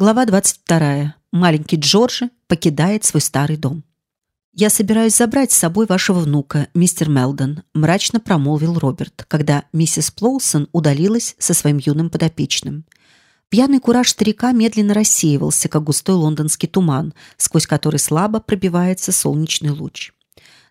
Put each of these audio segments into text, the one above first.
Глава 22. Маленький Джорджи покидает свой старый дом. «Я собираюсь забрать с собой вашего внука, мистер Мелдон», мрачно промолвил Роберт, когда миссис Плоусон удалилась со своим юным подопечным. Пьяный кураж старика медленно рассеивался, как густой лондонский туман, сквозь который слабо пробивается солнечный луч.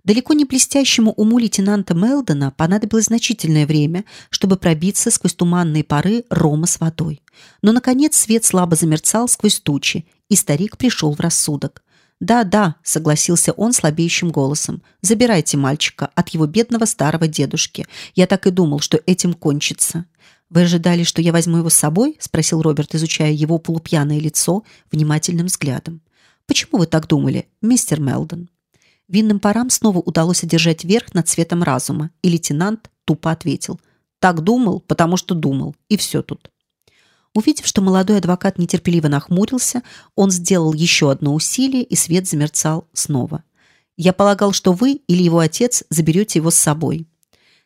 Далеко не блестящему уму лейтенанта Мелдона понадобилось значительное время, чтобы пробиться сквозь туманные пары рома с водой. Но наконец свет слабо замерцал сквозь тучи, и старик пришел в рассудок. Да, да, согласился он слабеющим голосом. Забирайте мальчика от его бедного старого дедушки. Я так и думал, что этим кончится. Вы ожидали, что я возьму его с собой? спросил Роберт, изучая его полупьяное лицо внимательным взглядом. Почему вы так думали, мистер Мелдон? Винным парам снова удалось одержать верх над цветом разума, и лейтенант тупо ответил: "Так думал, потому что думал, и все тут". Увидев, что молодой адвокат нетерпеливо нахмурился, он сделал еще одно усилие, и свет замерцал снова. Я полагал, что вы или его отец заберете его с собой.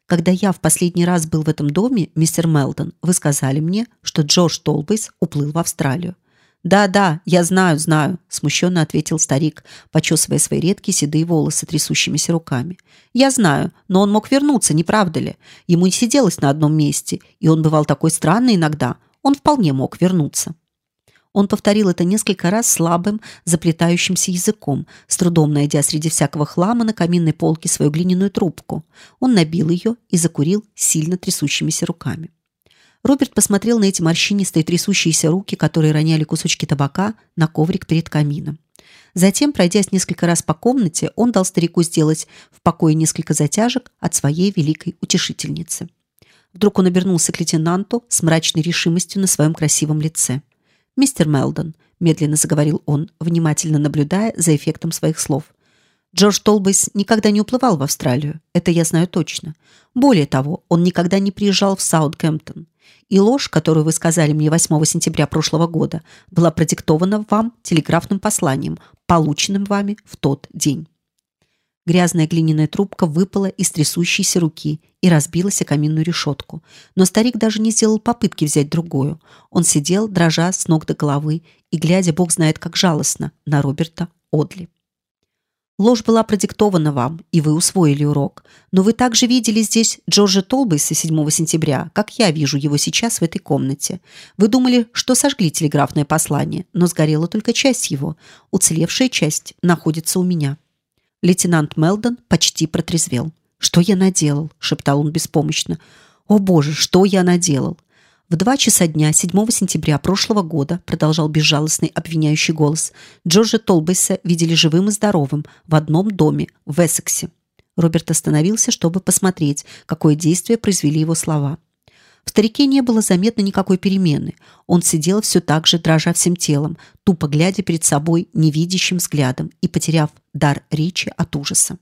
Когда я в последний раз был в этом доме, мистер Мелдон, вы сказали мне, что Джордж Толбейс уплыл в Австралию. Да-да, я знаю, знаю, смущенно ответил старик, почесывая свои редкие седые волосы трясущимися руками. Я знаю, но он мог вернуться, не правда ли? Ему не сиделось на одном месте, и он бывал такой странный иногда. Он вполне мог вернуться. Он повторил это несколько раз слабым, заплетающимся языком, с трудом найдя среди всякого хлама на каминной полке свою глиняную трубку. Он набил ее и закурил сильно трясущимися руками. Роберт посмотрел на эти морщинистые трясущиеся руки, которые роняли кусочки табака на коврик перед камином. Затем, пройдясь несколько раз по комнате, он дал старику сделать в покое несколько затяжек от своей великой утешительницы. Вдруг он обернулся к лейтенанту с мрачной решимостью на своем красивом лице. Мистер Мелдон, медленно заговорил он, внимательно наблюдая за эффектом своих слов. Джордж Толбейс никогда не уплывал в Австралию, это я знаю точно. Более того, он никогда не приезжал в Саутгемптон. И ложь, которую вы сказали мне 8 сентября прошлого года, была продиктована вам телеграфным посланием, полученным вами в тот день. Грязная глиняная трубка выпала из трясущейся руки и разбилась о каминную решетку. Но старик даже не сделал попытки взять другую. Он сидел, дрожа с ног до головы и глядя, бог знает как жалостно, на Роберта Одли. Ложь была продиктована вам, и вы усвоили урок. Но вы также видели здесь Джорджа Толбейса 7 сентября, как я вижу его сейчас в этой комнате. Вы думали, что сожгли телеграфное послание, но сгорела только часть его. Уцелевшая часть находится у меня. Лейтенант Мелдон почти протрезвел. Что я наделал? шептал он беспомощно. О боже, что я наделал? В два часа дня 7 сентября прошлого года, продолжал безжалостный обвиняющий голос, Джорджа Толбейса видели живым и здоровым в одном доме в Эссексе. Роберт остановился, чтобы посмотреть, какое действие произвели его слова. В старике не было заметно никакой перемены. Он сидел все так же, дрожа всем телом, тупо глядя перед собой невидящим взглядом и потеряв дар речи от ужаса.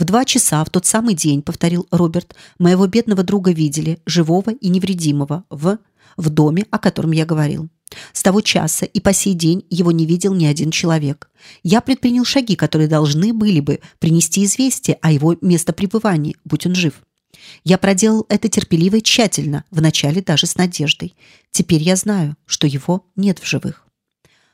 В два часа в тот самый день, повторил Роберт, моего бедного друга видели, живого и невредимого, в в доме, о котором я говорил. С того часа и по сей день его не видел ни один человек. Я предпринял шаги, которые должны были бы принести известие о его местопребывании, будь он жив. Я проделал это терпеливо и тщательно, вначале даже с надеждой. Теперь я знаю, что его нет в живых.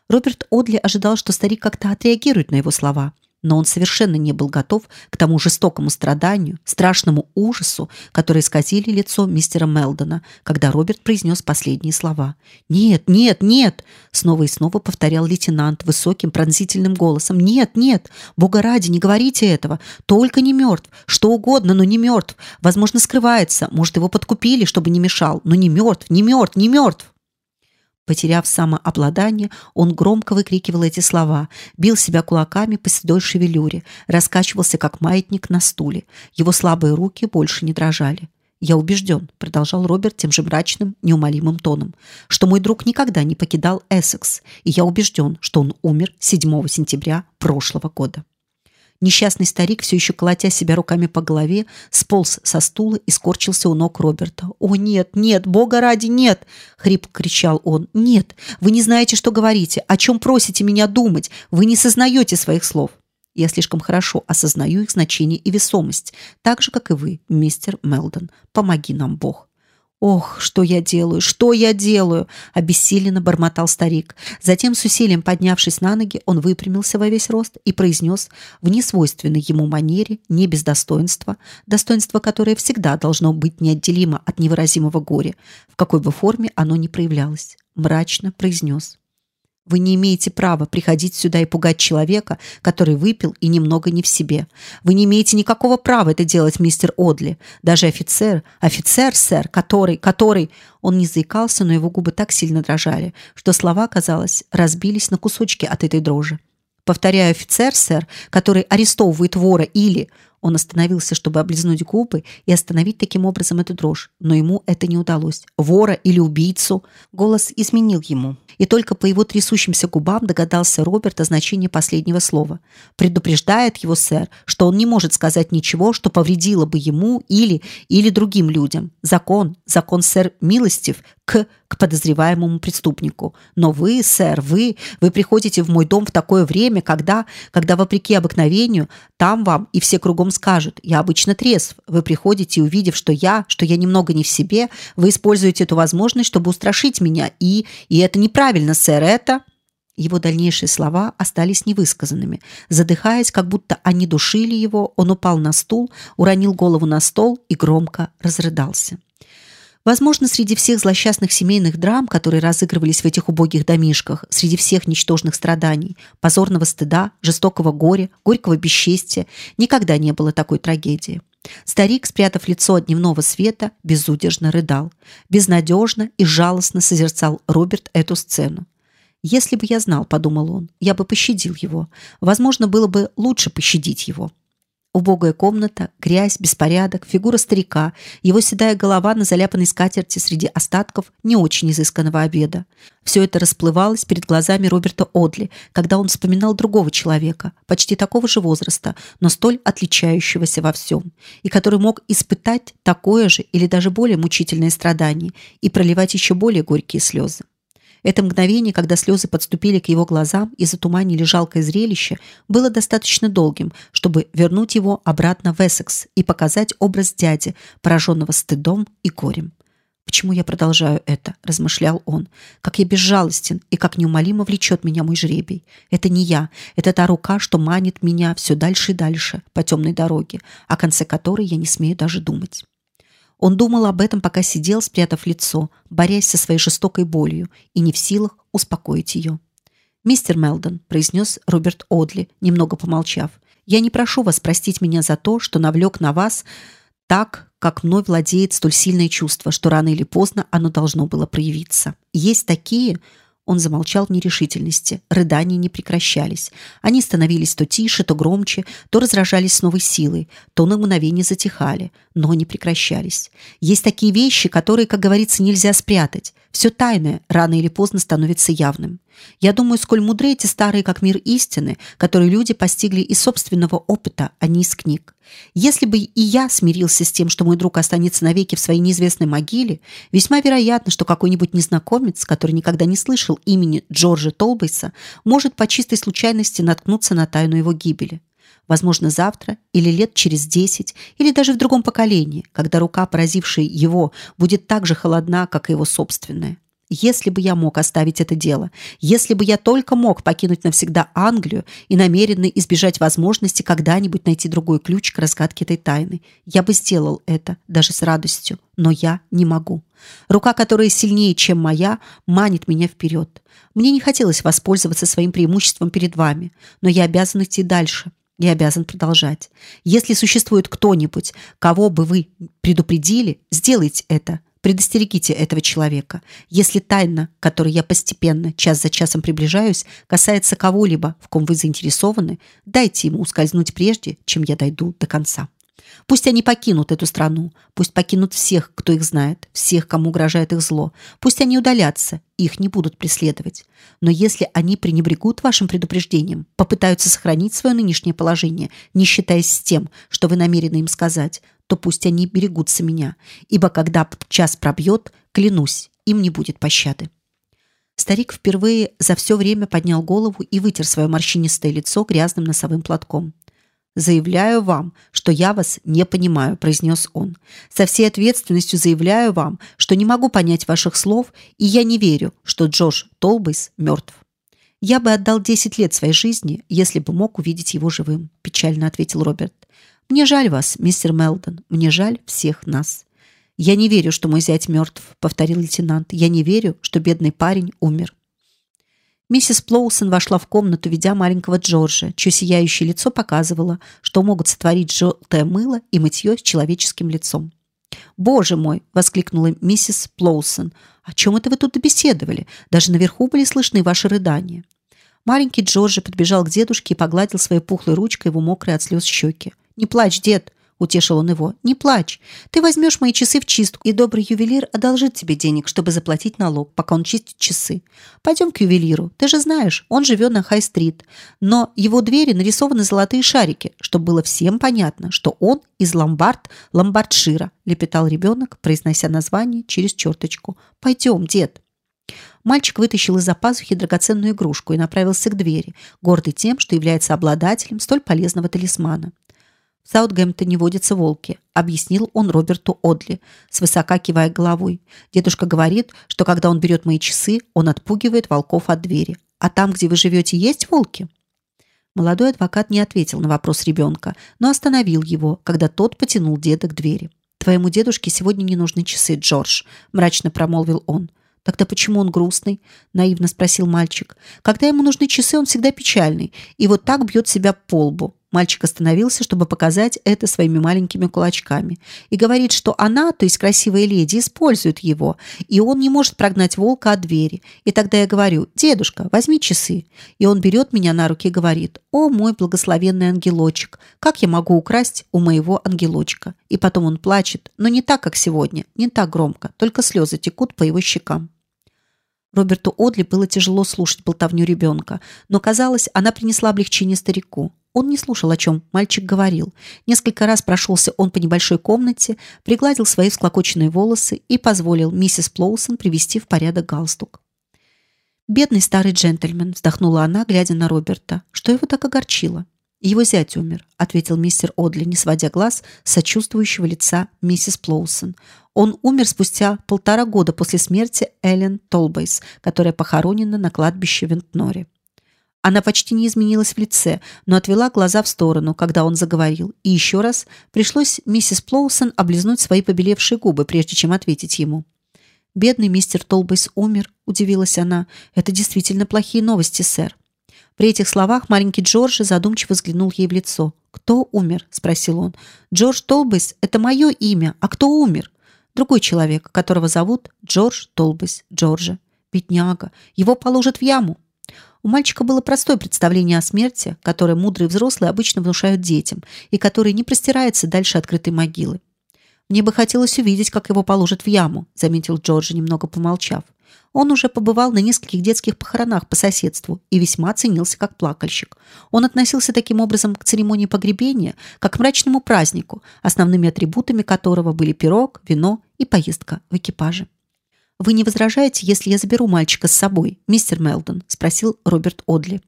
Роберт Одли ожидал, что старик как-то отреагирует на его слова, но он совершенно не был готов к тому жестокому страданию, страшному ужасу, который исказили лицо мистера Мелдона, когда Роберт произнес последние слова. Нет, нет, нет, снова и снова повторял лейтенант высоким пронзительным голосом. Нет, нет, бога ради, не говорите этого. Только не мертв, что угодно, но не мертв. Возможно, скрывается, может его подкупили, чтобы не мешал, но не мертв, не мертв, не мертв. Потеряв самообладание, он громко выкрикивал эти слова, бил себя кулаками по седой шевелюре, раскачивался как маятник на стуле. Его слабые руки больше не дрожали. Я убежден, продолжал Роберт тем же мрачным, неумолимым тоном, что мой друг никогда не покидал Эссекс, и я убежден, что он умер 7 сентября прошлого года. Несчастный старик, все еще колотя себя руками по голове, сполз со стула и скорчился у ног Роберта. О нет, нет, Бога ради, нет! хрип кричал он. Нет, вы не знаете, что говорите, о чем просите меня думать, вы не сознаете своих слов. Я слишком хорошо осознаю их значение и весомость, так же как и вы, мистер Мелдон. Помоги нам, Бог. «Ох, что я делаю, что я делаю!» – обессиленно бормотал старик. Затем, с усилием поднявшись на ноги, он выпрямился во весь рост и произнес в несвойственной ему манере, не без достоинства, достоинство, которое всегда должно быть неотделимо от невыразимого горя, в какой бы форме оно ни проявлялось, мрачно произнес. Вы не имеете права приходить сюда и пугать человека, который выпил и немного не в себе. Вы не имеете никакого права это делать, мистер Одли. Даже офицер, офицер, сэр, который, который... Он не заикался, но его губы так сильно дрожали, что слова, казалось, разбились на кусочки от этой дрожи. Повторяю, офицер, сэр, который арестовывает вора или... Он остановился, чтобы облизнуть губы и остановить таким образом эту дрожь, но ему это не удалось. Вора или убийцу? Голос изменил ему и только по его трясущимся губам догадался Роберт о значении последнего слова. Предупреждает его сэр, что он не может сказать ничего, что повредило бы ему или или другим людям. Закон, закон сэр милостив к к подозреваемому преступнику. Но вы, сэр, вы, вы приходите в мой дом в такое время, когда, когда вопреки обыкновению, там вам и все кругом скажут: "Я обычно трезв". Вы приходите, увидев, что я, что я немного не в себе, вы используете эту возможность, чтобы устрашить меня, и и это неправильно, сэр, это его дальнейшие слова остались невысказанными. Задыхаясь, как будто они душили его, он упал на стул, уронил голову на стол и громко разрыдался. Возможно, среди всех злосчастных семейных драм, которые разыгрывались в этих убогих домишках, среди всех ничтожных страданий, позорного стыда, жестокого горя, горького бесчестия, никогда не было такой трагедии. Старик, спрятав лицо от дневного света, безудержно рыдал. Безнадежно и жалостно созерцал Роберт эту сцену. «Если бы я знал, — подумал он, — я бы пощадил его. Возможно, было бы лучше пощадить его». Убогая комната, грязь, беспорядок, фигура старика, его седая голова на заляпанной скатерти среди остатков не очень изысканного обеда. Все это расплывалось перед глазами Роберта Одли, когда он вспоминал другого человека, почти такого же возраста, но столь отличающегося во всем, и который мог испытать такое же или даже более мучительное страдание и проливать еще более горькие слезы. Это мгновение, когда слезы подступили к его глазам и затуманили жалкое зрелище, было достаточно долгим, чтобы вернуть его обратно в Эссекс и показать образ дяди, пораженного стыдом и горем. Почему я продолжаю это, размышлял он. Как я безжалостен и как неумолимо влечет меня мой жребий. Это не я, это та рука, что манит меня все дальше и дальше по темной дороге, о конце которой я не смею даже думать. Он думал об этом, пока сидел, спрятав лицо, борясь со своей жестокой болью и не в силах успокоить ее. «Мистер Мелдон», — произнес Роберт Одли, немного помолчав, «я не прошу вас простить меня за то, что навлек на вас так, как мной владеет столь сильное чувство, что рано или поздно оно должно было проявиться. Есть такие, он замолчал в нерешительности. Рыдания не прекращались. Они становились то тише, то громче, то разражались с новой силой, то на мгновение затихали, но не прекращались. Есть такие вещи, которые, как говорится, нельзя спрятать. Все тайное рано или поздно становится явным. Я думаю, сколь мудры эти старые как мир истины, которые люди постигли из собственного опыта, а не из книг. Если бы и я смирился с тем, что мой друг останется навеки в своей неизвестной могиле, весьма вероятно, что какой-нибудь незнакомец, который никогда не слышал имени Джорджа Толбейса, может по чистой случайности наткнуться на тайну его гибели. Возможно, завтра или лет через десять, или даже в другом поколении, когда рука, поразившая его, будет так же холодна, как и его собственная. Если бы я мог оставить это дело, если бы я только мог покинуть навсегда Англию и намеренно избежать возможности когда-нибудь найти другой ключ к разгадке этой тайны, я бы сделал это даже с радостью, но я не могу. Рука, которая сильнее, чем моя, манит меня вперед. Мне не хотелось воспользоваться своим преимуществом перед вами, но я обязан идти дальше. Я обязан продолжать. Если существует кто-нибудь, кого бы вы предупредили, сделайте это. Предостерегите этого человека. Если тайна, к которой я постепенно, час за часом приближаюсь, касается кого-либо, в ком вы заинтересованы, дайте ему ускользнуть прежде, чем я дойду до конца. Пусть они покинут эту страну, пусть покинут всех, кто их знает, всех, кому угрожает их зло. Пусть они удалятся, их не будут преследовать. Но если они пренебрегут вашим предупреждением, попытаются сохранить свое нынешнее положение, не считаясь с тем, что вы намерены им сказать, то пусть они берегутся меня, ибо когда час пробьет, клянусь, им не будет пощады. Старик впервые за все время поднял голову и вытер свое морщинистое лицо грязным носовым платком. Заявляю вам, что я вас не понимаю, произнес он. Со всей ответственностью заявляю вам, что не могу понять ваших слов, и я не верю, что Джош Толбейс мертв. Я бы отдал 10 лет своей жизни, если бы мог увидеть его живым, печально ответил Роберт. Мне жаль вас, мистер Мелдон. Мне жаль всех нас. Я не верю, что мой зять мертв, повторил лейтенант. Я не верю, что бедный парень умер. Миссис Плоусон вошла в комнату, ведя маленького Джорджа, чье сияющее лицо показывало, что могут сотворить желтое мыло и мытье с человеческим лицом. «Боже мой!» – воскликнула миссис Плоусон. «О чем это вы тут беседовали? Даже наверху были слышны ваши рыдания». Маленький Джорджи подбежал к дедушке и погладил своей пухлой ручкой его мокрые от слез щеки. «Не плачь, дед!» Утешил он его. Не плачь. Ты возьмешь мои часы в чистку, и добрый ювелир одолжит тебе денег, чтобы заплатить налог, пока он чистит часы. Пойдем к ювелиру. Ты же знаешь, он живет на Хай-стрит, но его двери нарисованы золотые шарики, чтобы было всем понятно, что он из ломбард Ломбардшира, лепетал ребенок, произнося название через черточку. Пойдем, дед. Мальчик вытащил из-за пазухи драгоценную игрушку и направился к двери, гордый тем, что является обладателем столь полезного талисмана. В Саутгемптоне водятся волки, объяснил он Роберту Одли, свысока кивая головой. Дедушка говорит, что когда он берет мои часы, он отпугивает волков от двери. А там, где вы живете, есть волки? Молодой адвокат не ответил на вопрос ребенка, но остановил его, когда тот потянул деда к двери. Твоему дедушке сегодня не нужны часы, Джордж, мрачно промолвил он. Тогда почему он грустный? наивно спросил мальчик. Когда ему нужны часы, он всегда печальный и вот так бьет себя по лбу. Мальчик остановился, чтобы показать это своими маленькими кулачками, и говорит, что она, то есть красивая леди, использует его, и он не может прогнать волка от двери. И тогда я говорю: "Дедушка, возьми часы". И он берет меня на руки и говорит: "О, мой благословенный ангелочек, как я могу украсть у моего ангелочка?" И потом он плачет, но не так, как сегодня, не так громко, только слезы текут по его щекам. Роберту Одли было тяжело слушать болтовню ребенка, но казалось, она принесла облегчение старику. Он не слушал, о чем мальчик говорил. Несколько раз прошелся он по небольшой комнате, пригладил свои всклокоченные волосы и позволил миссис Плоусон привести в порядок галстук. Бедный старый джентльмен, вздохнула она, глядя на Роберта. Что его так огорчило? Его зять умер, ответил мистер Одли, не сводя глаз сочувствующего лица миссис Плоусон. Он умер спустя полтора года после смерти Эллен Толбейс, которая похоронена на кладбище в Вентноре. Она почти не изменилась в лице, но отвела глаза в сторону, когда он заговорил, и еще раз пришлось миссис Плоусон облизнуть свои побелевшие губы, прежде чем ответить ему. Бедный мистер Толбейс умер, удивилась она. Это действительно плохие новости, сэр. При этих словах маленький Джордж задумчиво взглянул ей в лицо. Кто умер? – спросил он. Джордж Толбейс – это мое имя. А кто умер? Другой человек, которого зовут Джордж Толбейс Джорджа. Бедняга. Его положат в яму. У мальчика было простое представление о смерти, которое мудрые взрослые обычно внушают детям и которое не простирается дальше открытой могилы. Мне бы хотелось увидеть, как его положат в яму, заметил Джордж, немного помолчав. Он уже побывал на нескольких детских похоронах по соседству и весьма ценился как плакальщик. Он относился таким образом к церемонии погребения, как к мрачному празднику, основными атрибутами которого были пирог, вино и поездка в экипаже. Вы не возражаете, если я заберу мальчика с собой, мистер Мелдон? – спросил Роберт Одли.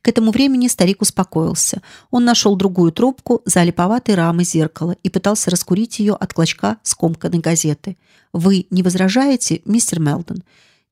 К этому времени старик успокоился. Он нашел другую трубку за липоватой рамой зеркала и пытался раскурить ее от клочка скомканной газеты. Вы не возражаете, мистер Мелдон?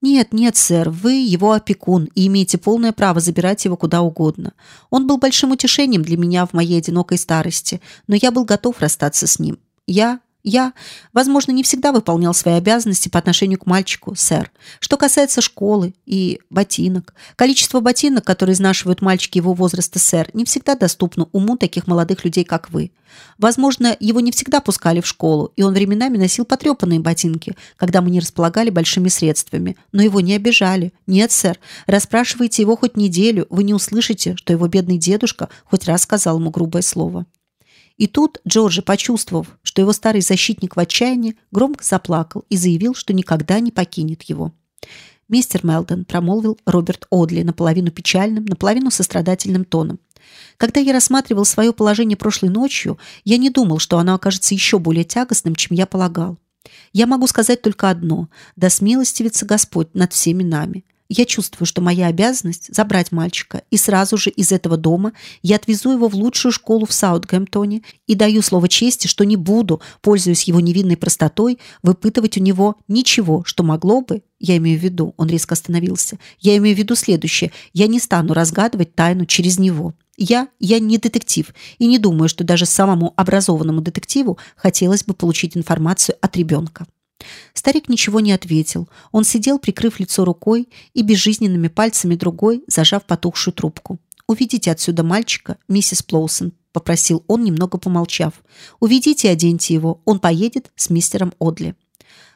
Нет, нет, сэр, вы его опекун и имеете полное право забирать его куда угодно. Он был большим утешением для меня в моей одинокой старости, но я был готов расстаться с ним. Я я, возможно, не всегда выполнял свои обязанности по отношению к мальчику, сэр. Что касается школы и ботинок, количество ботинок, которые изнашивают мальчики его возраста, сэр, не всегда доступно уму таких молодых людей, как вы. Возможно, его не всегда пускали в школу, и он временами носил потрепанные ботинки, когда мы не располагали большими средствами, но его не обижали. Нет, сэр, расспрашивайте его хоть неделю, вы не услышите, что его бедный дедушка хоть раз сказал ему грубое слово. И тут Джорджи, почувствовав, что его старый защитник в отчаянии, громко заплакал и заявил, что никогда не покинет его. Мистер Мелдон промолвил Роберт Одли наполовину печальным, наполовину сострадательным тоном. Когда я рассматривал свое положение прошлой ночью, я не думал, что оно окажется еще более тягостным, чем я полагал. Я могу сказать только одно: да смилостивится Господь над всеми нами. Я чувствую, что моя обязанность забрать мальчика, и сразу же из этого дома я отвезу его в лучшую школу в Саутгемптоне и даю слово чести, что не буду, пользуясь его невинной простотой, выпытывать у него ничего, что могло бы, я имею в виду, он резко остановился. Я имею в виду следующее: я не стану разгадывать тайну через него. Я, я не детектив и не думаю, что даже самому образованному детективу хотелось бы получить информацию от ребенка. Старик ничего не ответил. Он сидел, прикрыв лицо рукой и безжизненными пальцами другой, зажав потухшую трубку. Уведите отсюда мальчика, миссис Плоусон, попросил он, немного помолчав. Уведите и оденьте его. Он поедет с мистером Одли.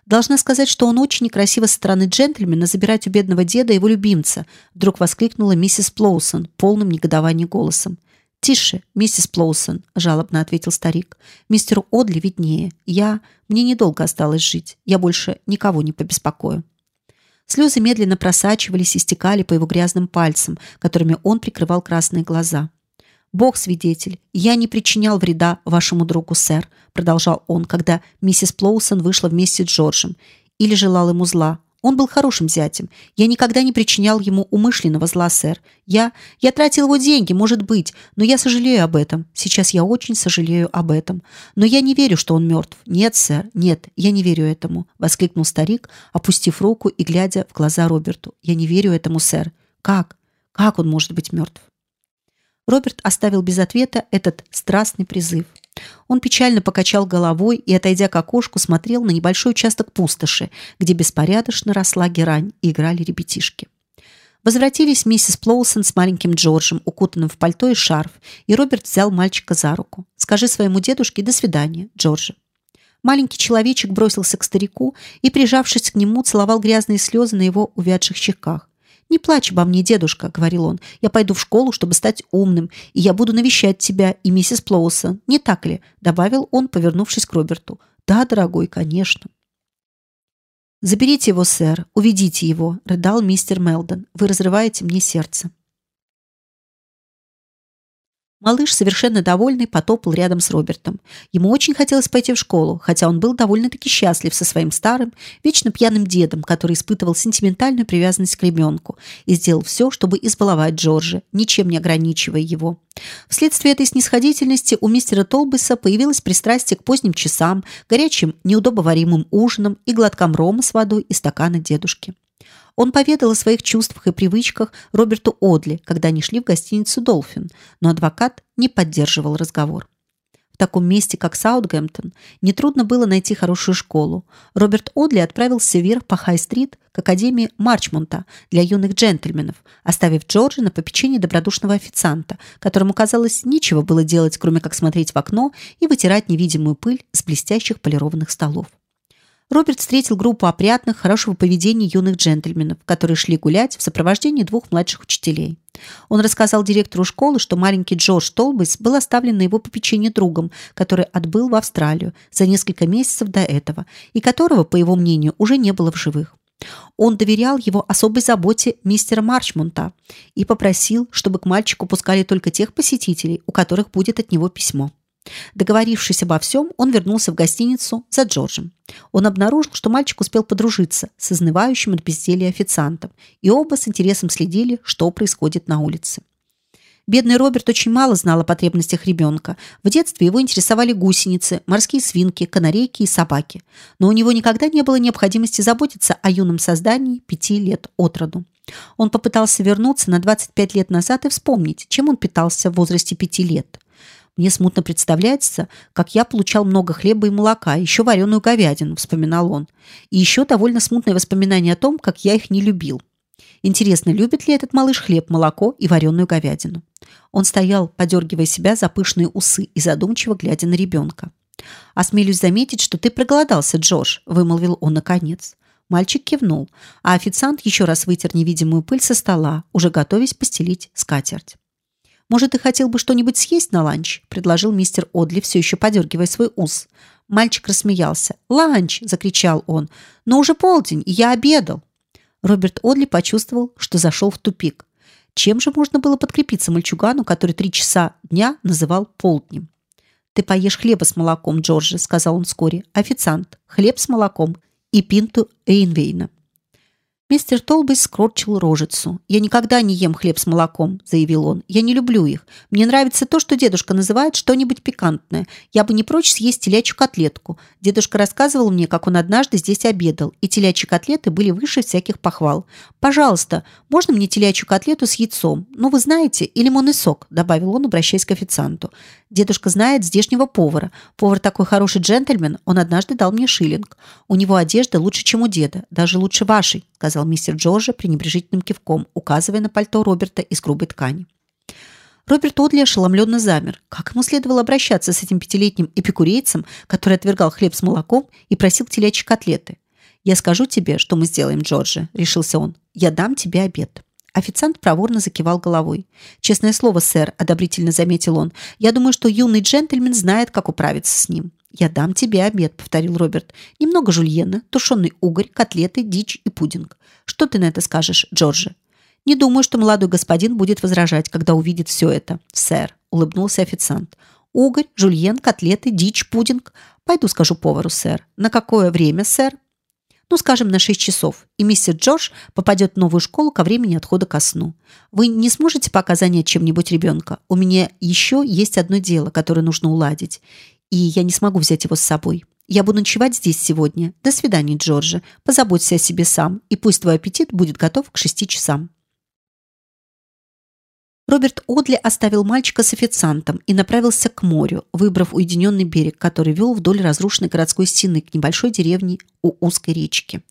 Должна сказать, что он очень некрасиво со стороны джентльмена забирать у бедного деда его любимца, вдруг воскликнула миссис Плоусон полным негодованием голосом. Тише, миссис Плоусон, жалобно ответил старик. Мистеру Одли виднее. Я, мне недолго осталось жить. Я больше никого не побеспокою. Слезы медленно просачивались и стекали по его грязным пальцам, которыми он прикрывал красные глаза. Бог свидетель, я не причинял вреда вашему другу, сэр, продолжал он, когда миссис Плоусон вышла вместе с Джорджем, или желал ему зла. Он был хорошим зятем. Я никогда не причинял ему умышленного зла, сэр. Я я тратил его деньги, может быть, но я сожалею об этом. Сейчас я очень сожалею об этом. Но я не верю, что он мертв. Нет, сэр, нет, я не верю этому, воскликнул старик, опустив руку и глядя в глаза Роберту. Я не верю этому, сэр. Как? Как он может быть мертв? Роберт оставил без ответа этот страстный призыв. Он печально покачал головой и, отойдя к окошку, смотрел на небольшой участок пустоши, где беспорядочно росла герань и играли ребятишки. Возвратились миссис Плоусон с маленьким Джорджем, укутанным в пальто и шарф, и Роберт взял мальчика за руку. «Скажи своему дедушке до свидания, Джорджи». Маленький человечек бросился к старику и, прижавшись к нему, целовал грязные слезы на его увядших щеках. Не плачь обо мне, дедушка, говорил он. Я пойду в школу, чтобы стать умным, и я буду навещать тебя и миссис Плоусон. Не так ли? добавил он, повернувшись к Роберту. Да, дорогой, конечно. Заберите его, сэр, уведите его, рыдал мистер Мелдон. Вы разрываете мне сердце. Малыш, совершенно довольный, потопал рядом с Робертом. Ему очень хотелось пойти в школу, хотя он был довольно-таки счастлив со своим старым, вечно пьяным дедом, который испытывал сентиментальную привязанность к ребенку и сделал все, чтобы избаловать Джорджа, ничем не ограничивая его. Вследствие этой снисходительности у мистера Толбиса появилось пристрастие к поздним часам, горячим, неудобоваримым ужинам и глоткам рома с водой из стакана дедушки. Он поведал о своих чувствах и привычках Роберту Одли, когда они шли в гостиницу Долфин, но адвокат не поддерживал разговор. В таком месте, как Саутгемптон, нетрудно было найти хорошую школу. Роберт Одли отправился вверх по Хай-стрит к академии Марчмонта для юных джентльменов, оставив Джорджа на попечении добродушного официанта, которому казалось нечего было делать, кроме как смотреть в окно и вытирать невидимую пыль с блестящих полированных столов. Роберт встретил группу опрятных, хорошего поведения юных джентльменов, которые шли гулять в сопровождении двух младших учителей. Он рассказал директору школы, что маленький Джордж Толбейс был оставлен на его попечение другом, который отбыл в Австралию за несколько месяцев до этого и которого, по его мнению, уже не было в живых. Он доверял его особой заботе мистера Марчмонта и попросил, чтобы к мальчику пускали только тех посетителей, у которых будет от него письмо. Договорившись обо всем, он вернулся в гостиницу за Джорджем. Он обнаружил, что мальчик успел подружиться с изнывающим от безделья официантом, и оба с интересом следили, что происходит на улице. Бедный Роберт очень мало знал о потребностях ребенка. В детстве его интересовали гусеницы, морские свинки, канарейки и собаки. Но у него никогда не было необходимости заботиться о юном создании пяти лет от роду. Он попытался вернуться на 25 лет назад и вспомнить, чем он питался в возрасте пяти лет. Мне смутно представляется, как я получал много хлеба и молока, еще вареную говядину, вспоминал он. И еще довольно смутное воспоминание о том, как я их не любил. Интересно, любит ли этот малыш хлеб, молоко и вареную говядину? Он стоял, подергивая себя за пышные усы и задумчиво глядя на ребенка. Осмелюсь заметить, что ты проголодался, Джордж, вымолвил он наконец. Мальчик кивнул, а официант еще раз вытер невидимую пыль со стола, уже готовясь постелить скатерть. Может, ты хотел бы что-нибудь съесть на ланч? предложил мистер Одли, все еще подергивая свой ус. Мальчик рассмеялся. Ланч, закричал он. Но уже полдень, и я обедал. Роберт Одли почувствовал, что зашел в тупик. Чем же можно было подкрепиться мальчугану, который три часа дня называл полднем? Ты поешь хлеба с молоком, Джорджи, сказал он вскоре. Официант, хлеб с молоком и пинту Эйнвейна. Мистер Толбейс скорчил рожицу. «Я никогда не ем хлеб с молоком», – заявил он. «Я не люблю их. Мне нравится то, что дедушка называет что-нибудь пикантное. Я бы не прочь съесть телячью котлетку. Дедушка рассказывал мне, как он однажды здесь обедал, и телячьи котлеты были выше всяких похвал. Пожалуйста, можно мне телячью котлету с яйцом? Ну, вы знаете, и лимонный сок», – добавил он, обращаясь к официанту. «Дедушка знает здешнего повара. Повар такой хороший джентльмен, он однажды дал мне шиллинг. У него одежда лучше, чем у деда, даже лучше вашей», – сказал мистер Джорджа пренебрежительным кивком, указывая на пальто Роберта из грубой ткани. Роберт Одли ошеломленно замер. Как ему следовало обращаться с этим пятилетним эпикурейцем, который отвергал хлеб с молоком и просил телячьи котлеты? «Я скажу тебе, что мы сделаем, Джорджи», — решился он. «Я дам тебе обед». Официант проворно закивал головой. «Честное слово, сэр», — одобрительно заметил он, «я думаю, что юный джентльмен знает, как управиться с ним». «Я дам тебе обед», — повторил Роберт. «Немного жульена, тушеный угорь, котлеты, дичь и пудинг. Что ты на это скажешь, Джорджи?» «Не думаю, что молодой господин будет возражать, когда увидит все это, сэр», — улыбнулся официант. «Угорь, жульен, котлеты, дичь, пудинг. Пойду скажу повару, сэр. На какое время, сэр?» Ну, скажем, на 6 часов, и мистер Джордж попадет в новую школу ко времени отхода ко сну. Вы не сможете пока занять чем-нибудь ребенка? У меня еще есть одно дело, которое нужно уладить и я не смогу взять его с собой. Я буду ночевать здесь сегодня. До свидания, Джорджи. Позаботься о себе сам, и пусть твой аппетит будет готов к шести часам. Роберт Одли оставил мальчика с официантом и направился к морю, выбрав уединенный берег, который вел вдоль разрушенной городской стены к небольшой деревне у узкой речки.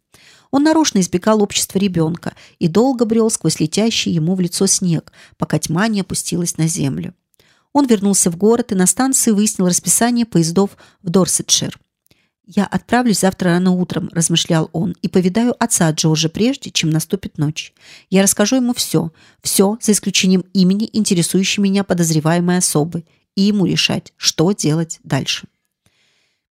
Он нарочно избегал общества ребенка и долго брел сквозь летящий ему в лицо снег, пока тьма не опустилась на землю. Он вернулся в город и на станции выяснил расписание поездов в Дорсетшир. «Я отправлюсь завтра рано утром», – размышлял он, – «и повидаю отца Джорджа прежде, чем наступит ночь. Я расскажу ему все, все, за исключением имени, интересующей меня подозреваемой особы, и ему решать, что делать дальше».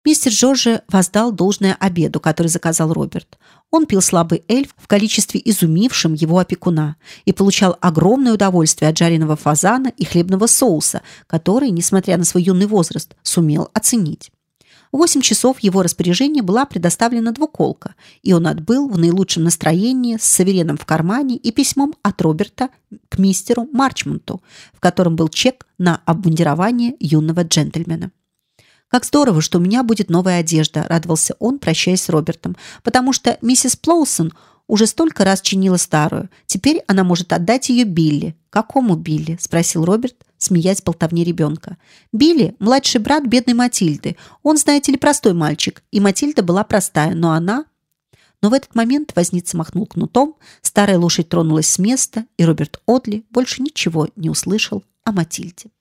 Мистер Джорджи воздал должное обеду, который заказал Роберт. Он пил слабый эльф в количестве изумившем его опекуна и получал огромное удовольствие от жареного фазана и хлебного соуса, который, несмотря на свой юный возраст, сумел оценить. Восемь часов его распоряжение была предоставлена двуколка, и он отбыл в наилучшем настроении с савереном в кармане и письмом от Роберта к мистеру Марчмонту, в котором был чек на обмундирование юного джентльмена. Как здорово, что у меня будет новая одежда, радовался он, прощаясь с Робертом, потому что миссис Плоусон уже столько раз чинила старую. Теперь она может отдать ее Билли. Какому Билли? спросил Роберт, смеясь болтовне ребенка. Билли младший брат бедной Матильды. Он, знаете ли, простой мальчик, и Матильда была простая, но она но в этот момент возница махнул кнутом, старая лошадь тронулась с места, и Роберт Одли больше ничего не услышал о Матильде.